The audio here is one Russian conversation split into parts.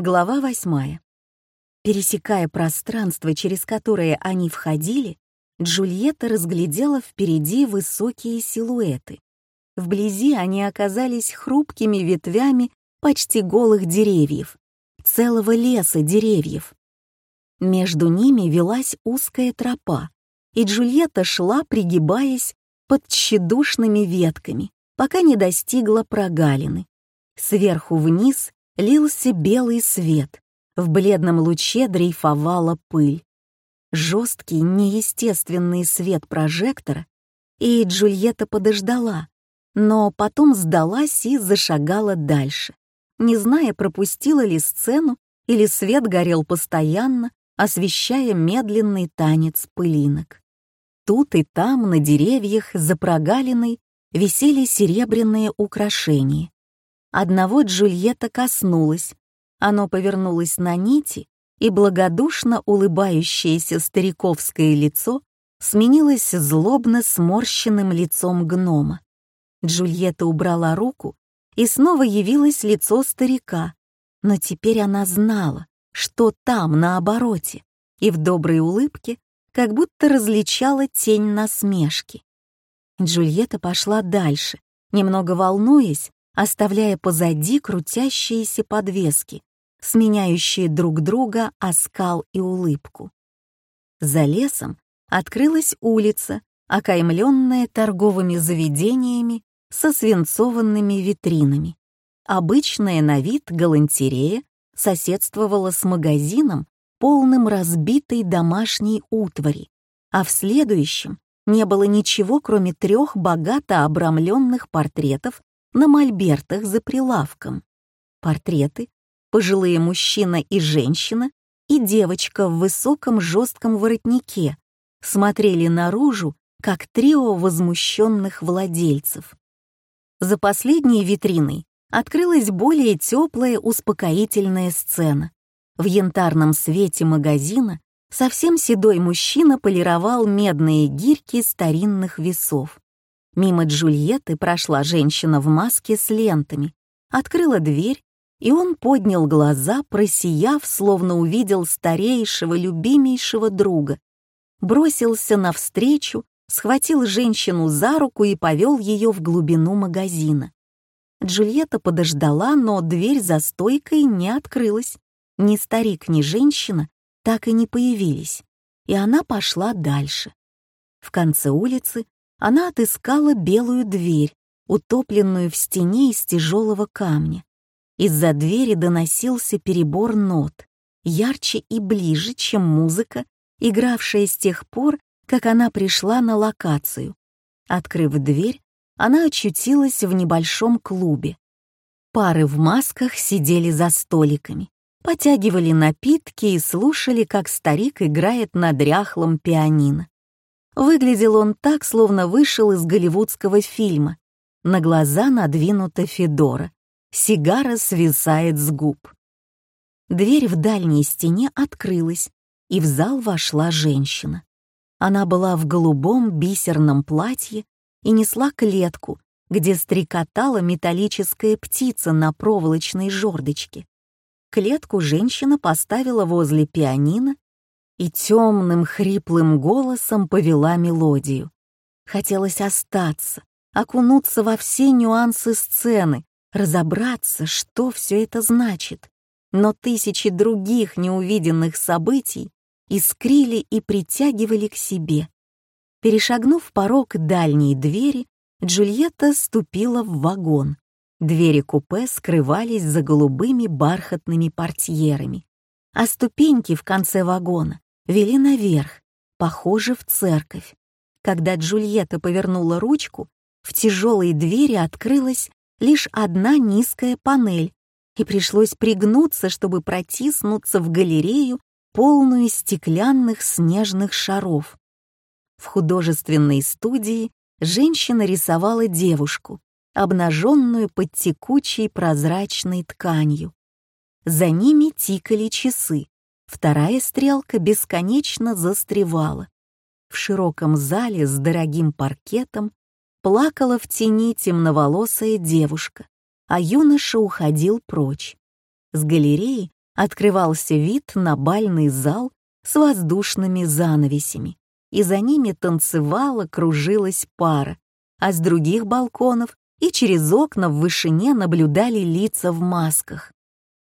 Глава восьмая. Пересекая пространство, через которое они входили, Джульетта разглядела впереди высокие силуэты. Вблизи они оказались хрупкими ветвями почти голых деревьев, целого леса деревьев. Между ними велась узкая тропа, и Джульетта шла, пригибаясь под тщедушными ветками, пока не достигла прогалины. Сверху вниз лился белый свет, в бледном луче дрейфовала пыль. Жесткий, неестественный свет прожектора, и Джульетта подождала, но потом сдалась и зашагала дальше, не зная, пропустила ли сцену или свет горел постоянно, освещая медленный танец пылинок. Тут и там, на деревьях, за прогалиной, висели серебряные украшения. Одного Джульетта коснулась. Оно повернулось на нити, и благодушно улыбающееся стариковское лицо сменилось злобно сморщенным лицом гнома. Джульетта убрала руку, и снова явилось лицо старика, но теперь она знала, что там, на обороте, и в доброй улыбке как будто различала тень насмешки. Джульетта пошла дальше, немного волнуясь, оставляя позади крутящиеся подвески, сменяющие друг друга оскал и улыбку. За лесом открылась улица, окаймленная торговыми заведениями со свинцованными витринами. Обычная на вид галантерея соседствовала с магазином, полным разбитой домашней утвари, а в следующем не было ничего, кроме трех богато обрамленных портретов на мольбертах за прилавком. Портреты, пожилые мужчина и женщина и девочка в высоком жестком воротнике смотрели наружу, как трио возмущенных владельцев. За последней витриной открылась более теплая успокоительная сцена. В янтарном свете магазина совсем седой мужчина полировал медные гирьки старинных весов. Мимо Джульетты прошла женщина в маске с лентами, открыла дверь, и он поднял глаза, просияв, словно увидел старейшего, любимейшего друга. Бросился навстречу, схватил женщину за руку и повел ее в глубину магазина. Джульетта подождала, но дверь за стойкой не открылась. Ни старик, ни женщина так и не появились, и она пошла дальше. В конце улицы она отыскала белую дверь, утопленную в стене из тяжелого камня. Из-за двери доносился перебор нот, ярче и ближе, чем музыка, игравшая с тех пор, как она пришла на локацию. Открыв дверь, она очутилась в небольшом клубе. Пары в масках сидели за столиками, потягивали напитки и слушали, как старик играет на дряхлом пианино. Выглядел он так, словно вышел из голливудского фильма. На глаза надвинута Федора. Сигара свисает с губ. Дверь в дальней стене открылась, и в зал вошла женщина. Она была в голубом бисерном платье и несла клетку, где стрекотала металлическая птица на проволочной жердочке. Клетку женщина поставила возле пианино и темным хриплым голосом повела мелодию. Хотелось остаться, окунуться во все нюансы сцены, разобраться, что все это значит. Но тысячи других неувиденных событий искрили и притягивали к себе. Перешагнув порог дальней двери, Джульетта ступила в вагон. Двери купе скрывались за голубыми бархатными портьерами, а ступеньки в конце вагона вели наверх, похоже, в церковь. Когда Джульетта повернула ручку, в тяжелой двери открылась лишь одна низкая панель, и пришлось пригнуться, чтобы протиснуться в галерею, полную стеклянных снежных шаров. В художественной студии женщина рисовала девушку, обнаженную под текучей прозрачной тканью. За ними тикали часы, Вторая стрелка бесконечно застревала. В широком зале с дорогим паркетом плакала в тени темноволосая девушка, а юноша уходил прочь. С галереи открывался вид на бальный зал с воздушными занавесями, и за ними танцевала, кружилась пара, а с других балконов и через окна в вышине наблюдали лица в масках.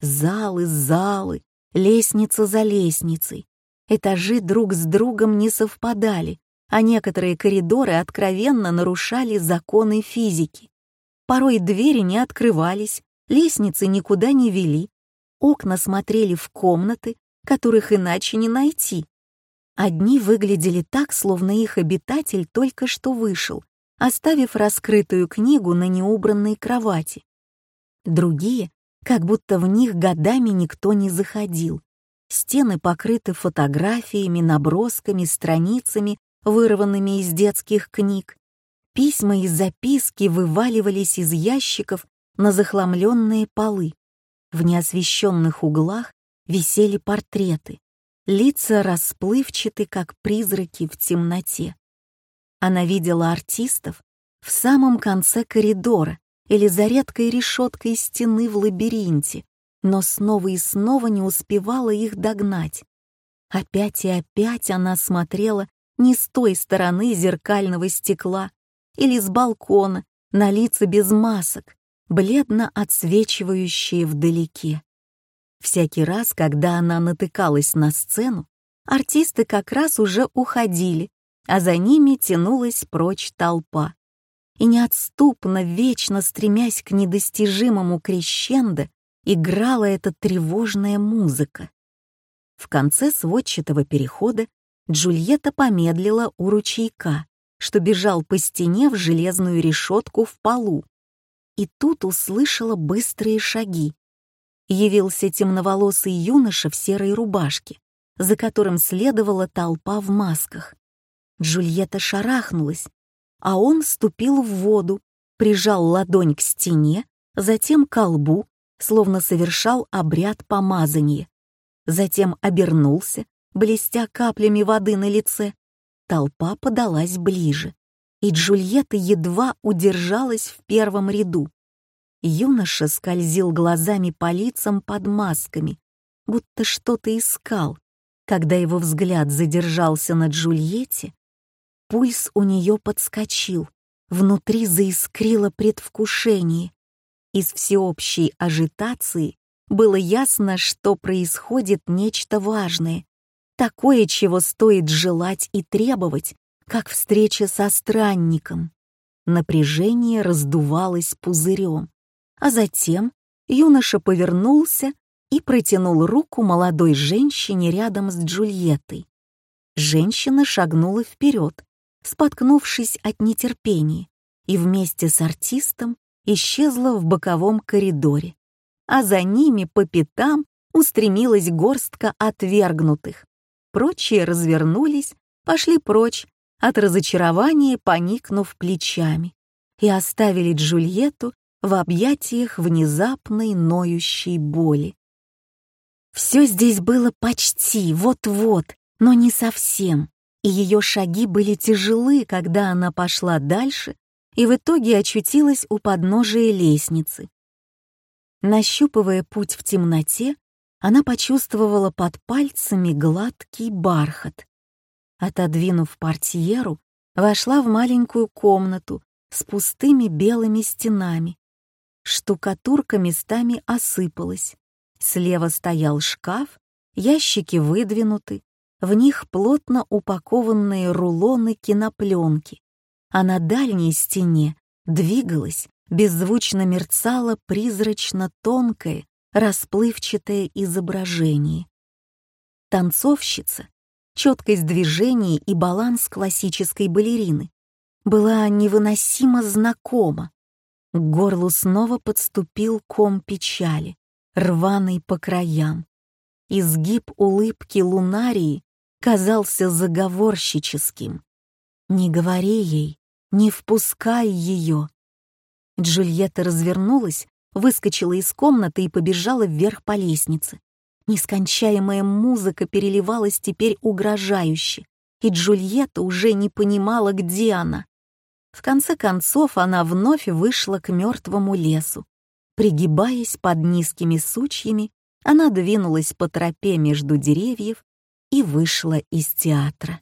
Залы, залы, лестница за лестницей. Этажи друг с другом не совпадали, а некоторые коридоры откровенно нарушали законы физики. Порой двери не открывались, лестницы никуда не вели, окна смотрели в комнаты, которых иначе не найти. Одни выглядели так, словно их обитатель только что вышел, оставив раскрытую книгу на неубранной кровати. Другие, как будто в них годами никто не заходил. Стены покрыты фотографиями, набросками, страницами, вырванными из детских книг. Письма и записки вываливались из ящиков на захламленные полы. В неосвещенных углах висели портреты. Лица расплывчаты, как призраки в темноте. Она видела артистов в самом конце коридора или за редкой решеткой стены в лабиринте, но снова и снова не успевала их догнать. Опять и опять она смотрела не с той стороны зеркального стекла или с балкона на лица без масок, бледно отсвечивающие вдалеке. Всякий раз, когда она натыкалась на сцену, артисты как раз уже уходили, а за ними тянулась прочь толпа. И неотступно, вечно стремясь к недостижимому крещендо, играла эта тревожная музыка. В конце сводчатого перехода Джульетта помедлила у ручейка, что бежал по стене в железную решетку в полу. И тут услышала быстрые шаги. Явился темноволосый юноша в серой рубашке, за которым следовала толпа в масках. Джульетта шарахнулась, а он ступил в воду, прижал ладонь к стене, затем к лбу, словно совершал обряд помазания. Затем обернулся, блестя каплями воды на лице. Толпа подалась ближе, и Джульетта едва удержалась в первом ряду. Юноша скользил глазами по лицам под масками, будто что-то искал. Когда его взгляд задержался на Джульетте, пульс у нее подскочил, внутри заискрило предвкушение. Из всеобщей ажитации было ясно, что происходит нечто важное, Такое, чего стоит желать и требовать, как встреча со странником. Напряжение раздувалось пузырем, а затем юноша повернулся и протянул руку молодой женщине рядом с Джульеттой. Женщина шагнула вперед, споткнувшись от нетерпения, и вместе с артистом исчезла в боковом коридоре, а за ними по пятам устремилась горстка отвергнутых, Прочие развернулись, пошли прочь, от разочарования поникнув плечами, и оставили Джульетту в объятиях внезапной ноющей боли. Все здесь было почти, вот-вот, но не совсем, и ее шаги были тяжелы, когда она пошла дальше и в итоге очутилась у подножия лестницы. Нащупывая путь в темноте, она почувствовала под пальцами гладкий бархат. Отодвинув портьеру, вошла в маленькую комнату с пустыми белыми стенами. Штукатурка местами осыпалась. Слева стоял шкаф, ящики выдвинуты, в них плотно упакованные рулоны кинопленки, а на дальней стене двигалась, беззвучно мерцала призрачно тонкая, расплывчатое изображение. Танцовщица, четкость движений и баланс классической балерины была невыносимо знакома. К горлу снова подступил ком печали, рваный по краям. Изгиб улыбки лунарии казался заговорщическим. «Не говори ей, не впускай ее». Джульетта развернулась выскочила из комнаты и побежала вверх по лестнице. Нескончаемая музыка переливалась теперь угрожающе, и Джульетта уже не понимала, где она. В конце концов она вновь вышла к мертвому лесу. Пригибаясь под низкими сучьями, она двинулась по тропе между деревьев и вышла из театра.